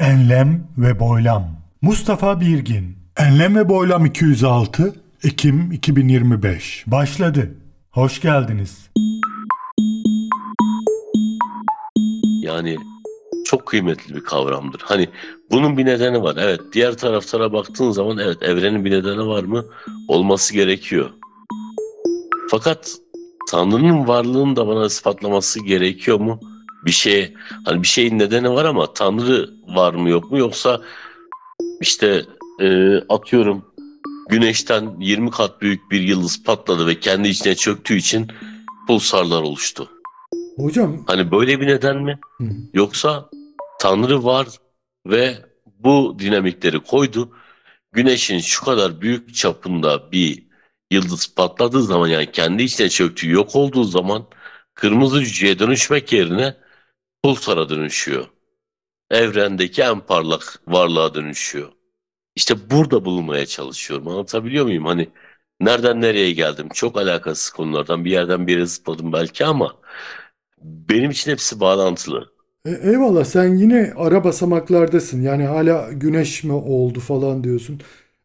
Enlem ve Boylam Mustafa Birgin Enlem ve Boylam 206 Ekim 2025 Başladı. Hoş geldiniz. Yani çok kıymetli bir kavramdır. Hani bunun bir nedeni var. Evet diğer taraflara baktığın zaman evet evrenin bir nedeni var mı? Olması gerekiyor. Fakat Tanrı'nın varlığını da bana ispatlaması gerekiyor mu? Bir şey hani bir şeyin nedeni var ama Tanrı var mı yok mu yoksa işte e, atıyorum güneşten 20 kat büyük bir yıldız patladı ve kendi içine çöktüğü için pulsarlar oluştu. Hocam Hani böyle bir neden mi? Hı. Yoksa Tanrı var ve bu dinamikleri koydu. Güneşin şu kadar büyük çapında bir yıldız patladığı zaman yani kendi içine çöktüğü yok olduğu zaman kırmızı cüceye dönüşmek yerine pulsara dönüşüyor. Evrendeki en parlak varlığa dönüşüyor. İşte burada bulunmaya çalışıyorum. Anlatabiliyor muyum? Hani nereden nereye geldim? Çok alakasız konulardan bir yerden bir yere zıpladım belki ama benim için hepsi bağlantılı. E, eyvallah sen yine ara basamaklardasın. Yani hala güneş mi oldu falan diyorsun.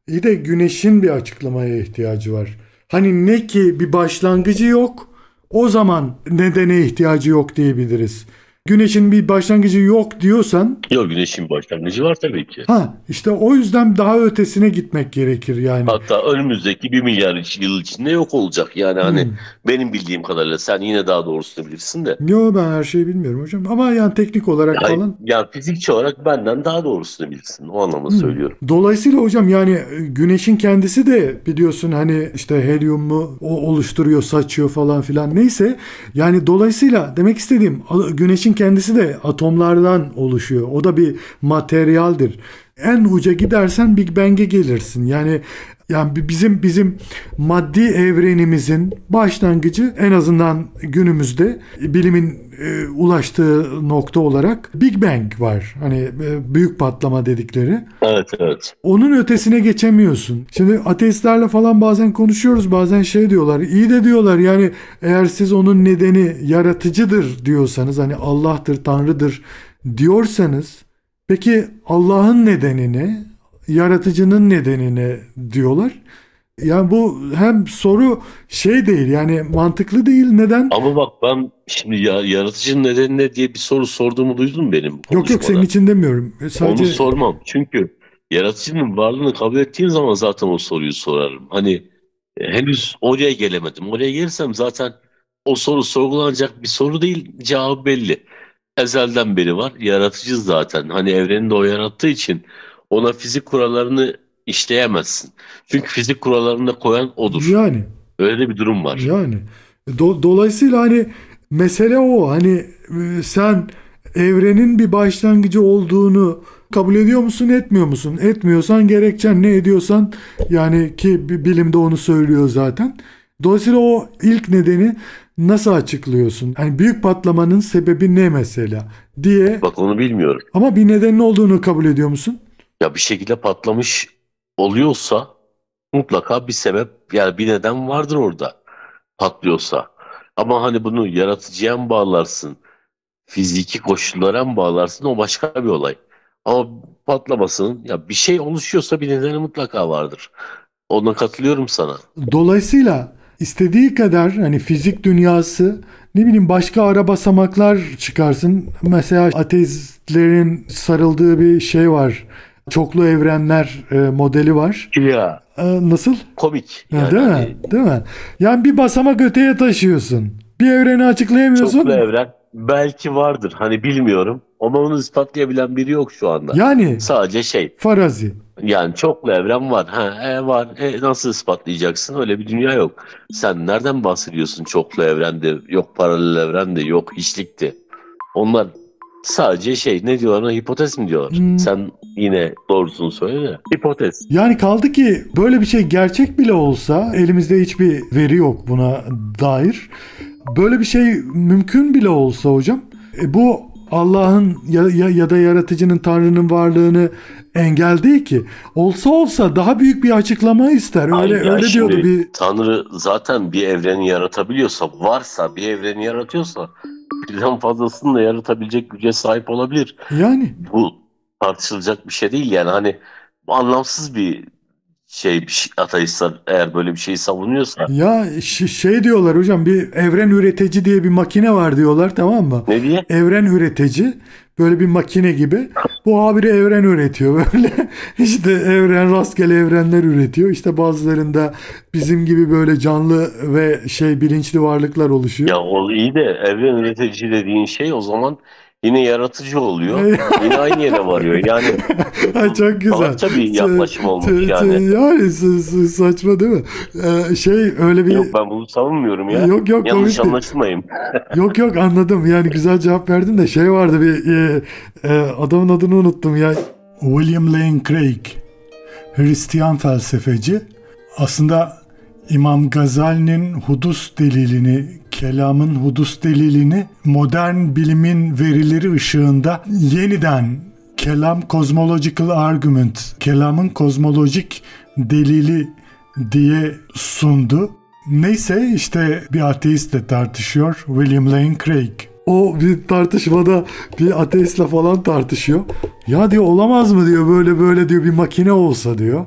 İyi de güneşin bir açıklamaya ihtiyacı var. Hani ne ki bir başlangıcı yok. O zaman nedene ihtiyacı yok diyebiliriz. Güneşin bir başlangıcı yok diyorsan Yok güneşin başlangıcı var tabii ki. ha işte o yüzden daha ötesine gitmek gerekir yani. Hatta önümüzdeki bir milyar yıl içinde yok olacak. Yani hani Hmm. benim bildiğim kadarıyla sen yine daha doğrusunu bilirsin de. Yo ben her şeyi bilmiyorum hocam ama yani teknik olarak Yani, falan. yani fizikçi olarak benden daha doğrusunu bilirsin. O anlamda Hmm. söylüyorum. Dolayısıyla hocam yani e, güneşin kendisi de biliyorsun hani işte helyumu o oluşturuyor, saçıyor falan filan neyse. Yani dolayısıyla demek istediğim güneşin kendisi de atomlardan oluşuyor. O da bir materyaldir. En uca gidersen Big Bang'e gelirsin. Yani yani bi- bizim bizim maddi evrenimizin başlangıcı en azından günümüzde bilimin e, ulaştığı nokta olarak Big Bang var. Hani e, büyük patlama dedikleri. Evet evet. Onun ötesine geçemiyorsun. Şimdi ateistlerle falan bazen konuşuyoruz. Bazen şey diyorlar. iyi de diyorlar yani eğer siz onun nedeni yaratıcıdır diyorsanız hani Allah'tır, Tanrı'dır diyorsanız peki Allah'ın nedenini, yaratıcının nedenini diyorlar. Yani bu hem soru şey değil yani mantıklı değil. Neden? Ama bak ben şimdi ya, yaratıcının nedeni ne diye bir soru sorduğumu duydun benim Yok yok konuşmada? senin için demiyorum. Sadece Onu sormam. Çünkü yaratıcının varlığını kabul ettiğim zaman zaten o soruyu sorarım. Hani e, henüz oraya gelemedim. Oraya gelirsem zaten o soru sorgulanacak bir soru değil. Cevabı belli. Ezelden beri var. Yaratıcı zaten. Hani evreni de o yarattığı için ona fizik kurallarını işleyemezsin. Çünkü fizik kurallarını da koyan odur. yani Öyle bir durum var. Yani do- dolayısıyla hani mesele o hani e, sen evrenin bir başlangıcı olduğunu kabul ediyor musun etmiyor musun? Etmiyorsan gerekçen ne ediyorsan yani ki bi- bilim de onu söylüyor zaten. Dolayısıyla o ilk nedeni nasıl açıklıyorsun? Hani büyük patlamanın sebebi ne mesela diye Bak onu bilmiyorum. ama bir nedenin olduğunu kabul ediyor musun? Ya bir şekilde patlamış oluyorsa mutlaka bir sebep yani bir neden vardır orada patlıyorsa. Ama hani bunu yaratıcıya mı bağlarsın, fiziki koşullara mı bağlarsın o başka bir olay. Ama patlamasının ya bir şey oluşuyorsa bir nedeni mutlaka vardır. Ona katılıyorum sana. Dolayısıyla istediği kadar hani fizik dünyası ne bileyim başka ara basamaklar çıkarsın. Mesela ateistlerin sarıldığı bir şey var. Çoklu evrenler e, modeli var. Ya E, nasıl? komik. Ha, Yani değil hani mi? Değil mi? Yani bir basamak öteye taşıyorsun. Bir evreni açıklayamıyorsun. çoklu evren belki vardır. Hani bilmiyorum. Ama onu ispatlayabilen biri yok şu anda. Yani Sadece şey farazi. Yani çoklu evren var. Ha, e, var. E, nasıl ispatlayacaksın? Öyle bir dünya yok. Sen nereden bahsediyorsun çoklu evrende? Yok paralel evrende, yok hiçlikti. Onlar sadece şey ne diyorlar ona hipotez mi diyorlar? Hmm. Sen yine doğrusunu söyle de. Hipotez. Yani kaldı ki böyle bir şey gerçek bile olsa elimizde hiçbir veri yok buna dair. Böyle bir şey mümkün bile olsa hocam e, bu Allah'ın ya, ya, ya da yaratıcının Tanrı'nın varlığını engel değil ki. Olsa olsa daha büyük bir açıklama ister. Öyle ya, öyle diyordu bir Tanrı zaten bir evreni yaratabiliyorsa, varsa bir evreni yaratıyorsa birden fazlasını da yaratabilecek güce sahip olabilir. yani Bu tartışılacak bir şey değil yani hani bu anlamsız bir şey, bir şey ateistler eğer böyle bir şeyi savunuyorsa Ya şey diyorlar hocam bir evren üretici diye bir makine var diyorlar tamam mı? ne diye? Evren üretici böyle bir makine gibi. Bu habire evren üretiyor böyle. işte evren rastgele evrenler üretiyor. İşte bazılarında bizim gibi böyle canlı ve şey bilinçli varlıklar oluşuyor. Ya o iyi de evren üretici dediğin şey o zaman yine yaratıcı oluyor. yine aynı yere varıyor. Yani Ay çok güzel. Salakça bir yaklaşım olmuş Ç- ç- yani. Yani sa- sa- saçma değil mi? Ee, şey öyle bir yok ben bunu savunmuyorum ya. Yok, yok, Yanlış anlaşılmayayım. Yok yok anladım yani güzel cevap verdin de şey vardı bir e, e, adamın adını unuttum ya. William Lane Craig, Hristiyan felsefeci, aslında İmam Gazali'nin hudus delilini, kelamın hudus delilini modern bilimin verileri ışığında yeniden kelam cosmological argument, kelamın kozmolojik delili diye sundu. Neyse işte bir ateistle tartışıyor William Lane Craig. O bir tartışmada bir ateistle falan tartışıyor. Ya diyor olamaz mı diyor böyle böyle diyor bir makine olsa diyor.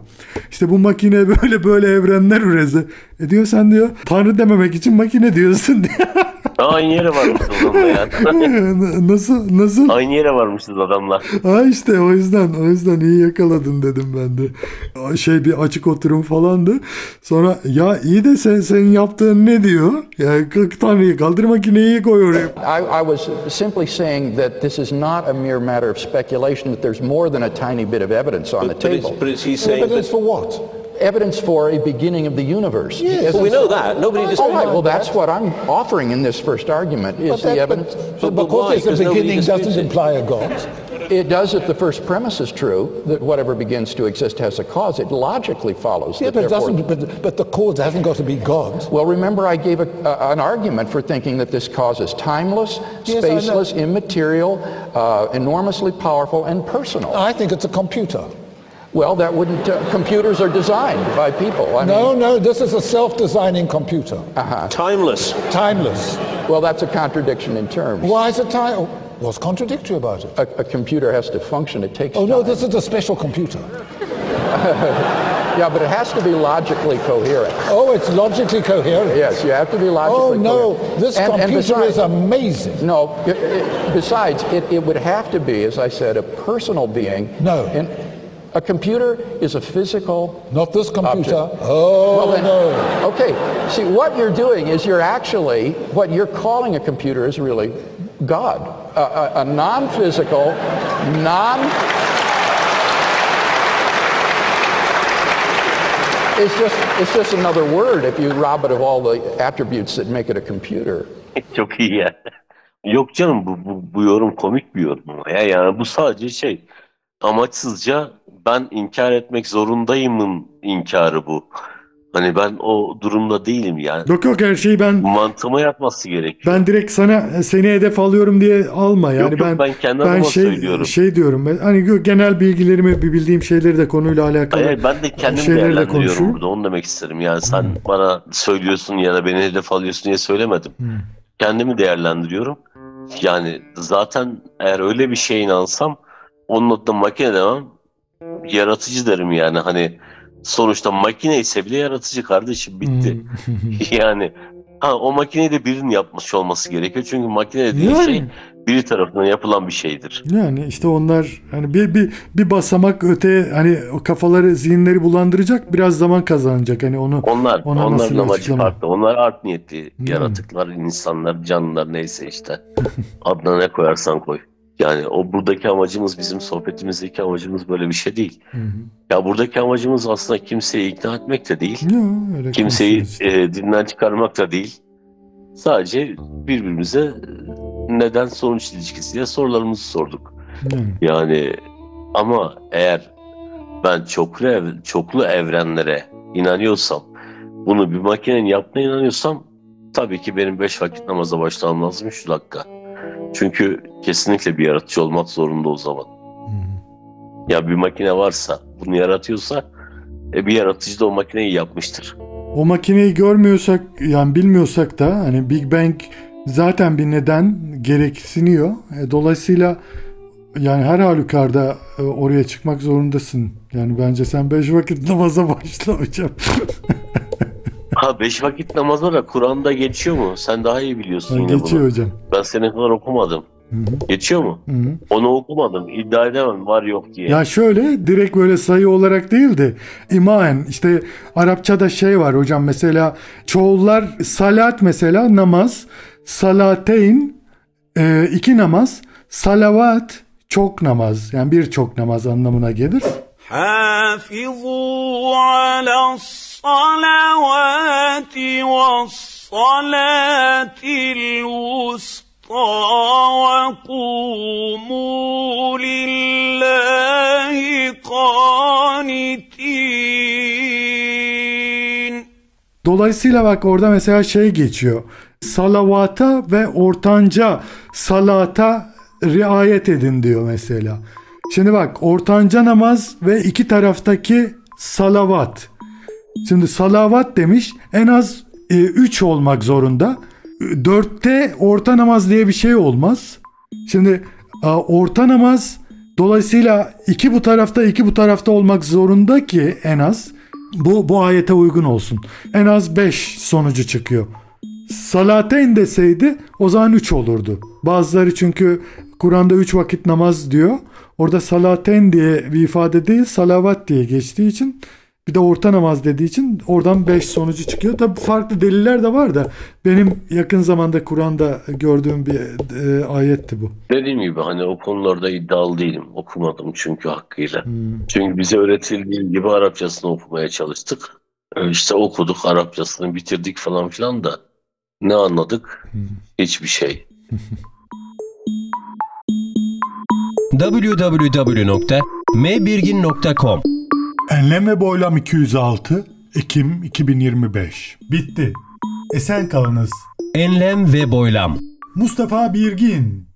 İşte bu makine böyle böyle evrenler üreze. E diyor sen diyor tanrı dememek için makine diyorsun diyor. Aynı yere varmışız adamla yani. nasıl nasıl? Aynı yere varmışız adamla. Ha işte o yüzden o yüzden iyi yakaladın dedim ben de. Şey bir açık oturum falandı. Sonra ya iyi de sen senin yaptığın ne diyor? Ya kalk Tanrı'yı kaldır makineyi koy oraya. I, I was simply saying that this is not a mere matter of speculation, that there's more than a tiny bit of evidence on the But, but, it's, table. but it's, he's saying Evidence that. for what? Evidence for a beginning of the universe. Yes. Well, we know that. Nobody All disputes right, well, that. that's what I'm offering in this first argument is But the that- evidence. but, But- but but why? because it's a beginning doesn't it. imply a God. It does if the first premise is true, that whatever begins to exist has a cause. It logically follows Yeah, that but it doesn't. But, but the cause hasn't got to be God. Well, remember I gave a, a, an argument for thinking that this cause is timeless, Yes, spaceless, immaterial, uh, enormously powerful, and personal. I think it's a computer. Well, that wouldn't. Uh, computers are designed by people. I No, mean, no, this is a self-designing computer, Timeless. timeless. well, that's a contradiction in terms. Why is it time? What's contradictory about it? A, a computer has to function. It takes Oh no, time. this is a special computer. Yeah, but it has to be logically coherent. Oh, it's logically coherent. Yes, you have to be logically. Oh no, coherent. this And- and computer besides- is amazing. No, it, it, besides, it, it would have to be, as I said, a personal being. No. And a computer is a physical Not this computer. Object. Oh Well, then- no. Okay, see, what you're doing is you're actually, what you're calling a computer is really God. A, a, a non-physical, non... It's just, it's just another word if you rob it of all the attributes that make it a computer. Çok iyi ya. Yok canım bu, bu, bu yorum komik bir yorum ama ya yani bu sadece şey amaçsızca ben inkar etmek zorundayımın inkarı bu. Hani ben o durumda değilim yani. Yok yok her şeyi ben Mantığıma yatması gerekiyor. ben direkt sana seni hedef alıyorum diye alma yani yok, yok, ben ben kendi ben şey söylüyorum. şey diyorum ben hani genel bilgilerimi bildiğim şeyleri de konuyla alakalı Hayır, ben de kendim de değerlendiriyorum konuşuyorum. burada. Onu demek isterim. Yani sen bana söylüyorsun ya da beni hedef alıyorsun diye söylemedim. Kendimi değerlendiriyorum. Yani zaten eğer öyle bir şeye inansam onun adına makine demem yaratıcı derim yani. Hani sonuçta makine ise bile yaratıcı kardeşim bitti. yani ha, o makineyi de birinin yapmış olması gerekiyor. Çünkü makine dediğin Yani. şey biri tarafından yapılan bir şeydir. Yani işte onlar hani bir bir bir basamak öte hani o kafaları zihinleri bulandıracak biraz zaman kazanacak hani onu Onlar Ona onların amacı açıklama? farklı. Onlar art niyetli Yani. yaratıklar, insanlar, canlılar neyse işte. Adına ne koyarsan koy. Yani o buradaki amacımız bizim sohbetimizdeki amacımız böyle bir şey değil. Ya buradaki amacımız aslında kimseyi ikna etmek de değil. Ya, Kimseyi işte. e, dinden çıkarmak da değil. Sadece birbirimize e, neden sonuç ilişkisi diye sorularımızı sorduk. Yani. Yani ama eğer ben çoklu ev, çoklu evrenlere inanıyorsam, bunu bir makinenin yaptığına inanıyorsam tabii ki benim beş vakit namaza başlamam lazım şu dakika. Çünkü kesinlikle bir yaratıcı olmak zorunda o zaman. Ya bir makine varsa, bunu yaratıyorsa e, bir yaratıcı da o makineyi yapmıştır. O makineyi görmüyorsak yani bilmiyorsak da hani Big Bang zaten bir neden gereksiniyor. E, dolayısıyla yani her halükarda e, oraya çıkmak zorundasın. Yani bence sen beş vakit namaza başla hocam. Ha beş vakit namazı da Kur'an'da geçiyor mu? Sen daha iyi biliyorsun yine Geçiyor bunu. hocam. Ben senin kadar okumadım. Geçiyor mu? Hı hı. Onu okumadım. İddia edemem var yok diye. Ya şöyle direkt böyle sayı olarak değil de imaen işte Arapçada şey var hocam mesela çoğullar salat mesela namaz salateyn e, iki namaz salavat çok namaz yani birçok namaz anlamına gelir. حافظوا على الصلوات والصلاة الوسطى وقوموا لله قانتين Dolayısıyla bak orada mesela şey geçiyor. Salavata ve ortanca salata riayet edin diyor mesela. Şimdi bak ortanca namaz ve iki taraftaki salavat. Şimdi salavat demiş en az 3 olmak zorunda. 4'te orta namaz diye bir şey olmaz. Şimdi a, orta namaz dolayısıyla iki bu tarafta iki bu tarafta olmak zorunda ki en az bu bu ayete uygun olsun. En az 5 sonucu çıkıyor. Salateyn deseydi o zaman 3 olurdu. Bazıları çünkü Kur'an'da 3 vakit namaz diyor. Orada salaten diye bir ifade değil salavat diye geçtiği için bir de orta namaz dediği için oradan 5 sonucu çıkıyor. Tabi farklı deliller de var da benim yakın zamanda Kur'an'da gördüğüm bir e, ayetti bu. Dediğim gibi hani o konularda iddialı değilim. Okumadım çünkü hakkıyla. Çünkü bize öğretildiği gibi Arapçasını okumaya çalıştık. Ee, İşte okuduk Arapçasını bitirdik falan filan da ne anladık? Hiçbir şey. www.mbirgin.com Enlem ve Boylam 206 Ekim 2025 Bitti. Esen kalınız. Enlem ve boylam. Mustafa Birgin